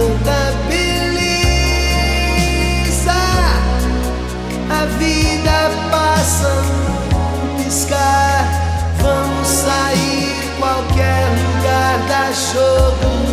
tanta beleza. A vida passa num piscar. Vamos sair qualquer lugar da jogo.